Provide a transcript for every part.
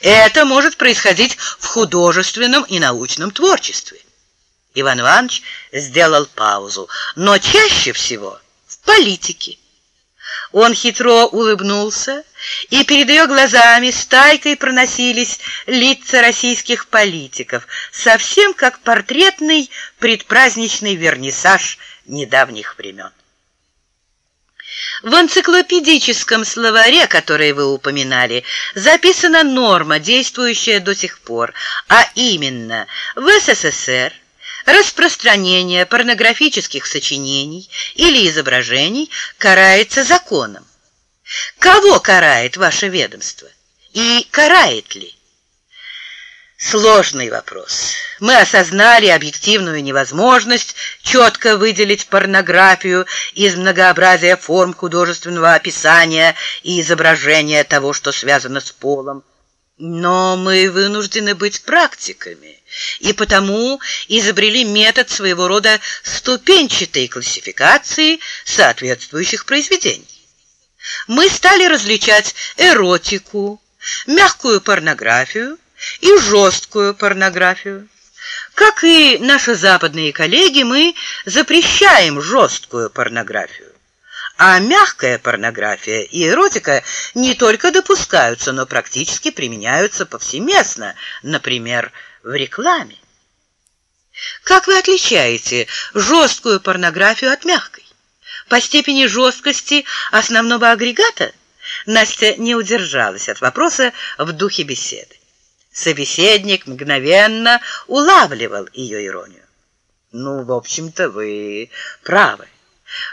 Это может происходить в художественном и научном творчестве. Иван Иванович сделал паузу, но чаще всего в политике. Он хитро улыбнулся, и перед ее глазами стайкой проносились лица российских политиков, совсем как портретный предпраздничный вернисаж недавних времен. В энциклопедическом словаре, который вы упоминали, записана норма, действующая до сих пор, а именно в СССР распространение порнографических сочинений или изображений карается законом. Кого карает ваше ведомство? И карает ли? Сложный вопрос. Мы осознали объективную невозможность четко выделить порнографию из многообразия форм художественного описания и изображения того, что связано с полом. Но мы вынуждены быть практиками, и потому изобрели метод своего рода ступенчатой классификации соответствующих произведений. Мы стали различать эротику, мягкую порнографию и жесткую порнографию. Как и наши западные коллеги, мы запрещаем жесткую порнографию. А мягкая порнография и эротика не только допускаются, но практически применяются повсеместно, например, в рекламе. Как вы отличаете жесткую порнографию от мягкой? По степени жесткости основного агрегата Настя не удержалась от вопроса в духе беседы. Собеседник мгновенно улавливал ее иронию. «Ну, в общем-то, вы правы.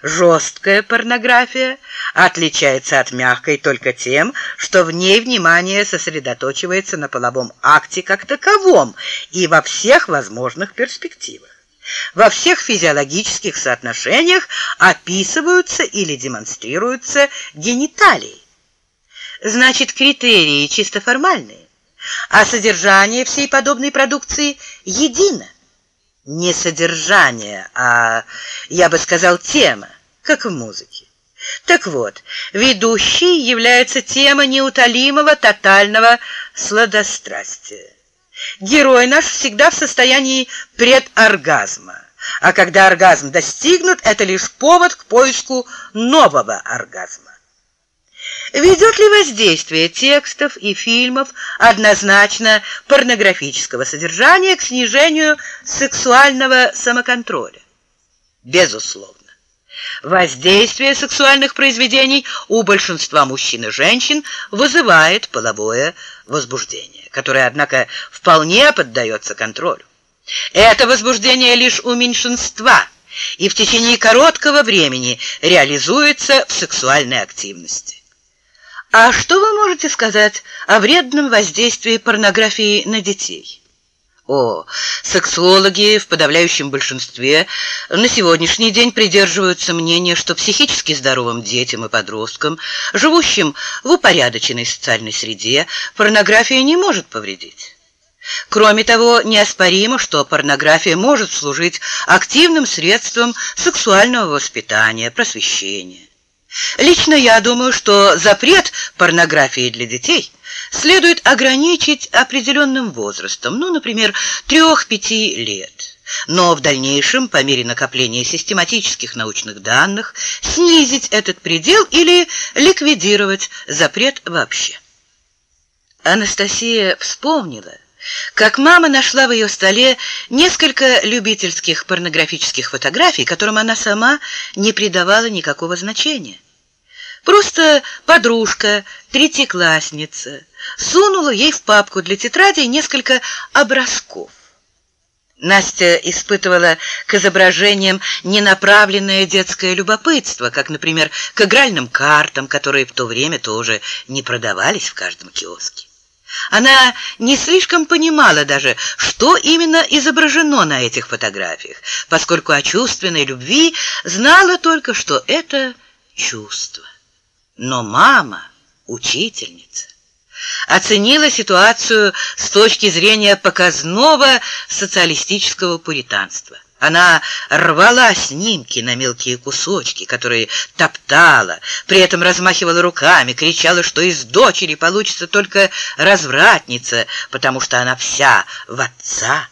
Жесткая порнография отличается от мягкой только тем, что в ней внимание сосредоточивается на половом акте как таковом и во всех возможных перспективах. Во всех физиологических соотношениях описываются или демонстрируются гениталии. Значит, критерии чисто формальные, а содержание всей подобной продукции едино не содержание, а, я бы сказал, тема, как в музыке. Так вот, ведущей является тема неутолимого тотального сладострастия. Герой наш всегда в состоянии предоргазма, а когда оргазм достигнут, это лишь повод к поиску нового оргазма. Ведет ли воздействие текстов и фильмов однозначно порнографического содержания к снижению сексуального самоконтроля? Безусловно. Воздействие сексуальных произведений у большинства мужчин и женщин вызывает половое возбуждение, которое, однако, вполне поддается контролю. Это возбуждение лишь у меньшинства и в течение короткого времени реализуется в сексуальной активности. А что вы можете сказать о вредном воздействии порнографии на детей? О, сексологи в подавляющем большинстве на сегодняшний день придерживаются мнения, что психически здоровым детям и подросткам, живущим в упорядоченной социальной среде, порнография не может повредить. Кроме того, неоспоримо, что порнография может служить активным средством сексуального воспитания, просвещения. Лично я думаю, что запрет порнографии для детей следует ограничить определенным возрастом, ну, например, трех-пяти лет. Но в дальнейшем, по мере накопления систематических научных данных, снизить этот предел или ликвидировать запрет вообще. Анастасия вспомнила, как мама нашла в ее столе несколько любительских порнографических фотографий, которым она сама не придавала никакого значения. Просто подружка, третьеклассница, сунула ей в папку для тетради несколько образков. Настя испытывала к изображениям ненаправленное детское любопытство, как, например, к игральным картам, которые в то время тоже не продавались в каждом киоске. Она не слишком понимала даже, что именно изображено на этих фотографиях, поскольку о чувственной любви знала только, что это чувство. Но мама, учительница, оценила ситуацию с точки зрения показного социалистического пуританства. Она рвала снимки на мелкие кусочки, которые топтала, при этом размахивала руками, кричала, что из дочери получится только развратница, потому что она вся в отца.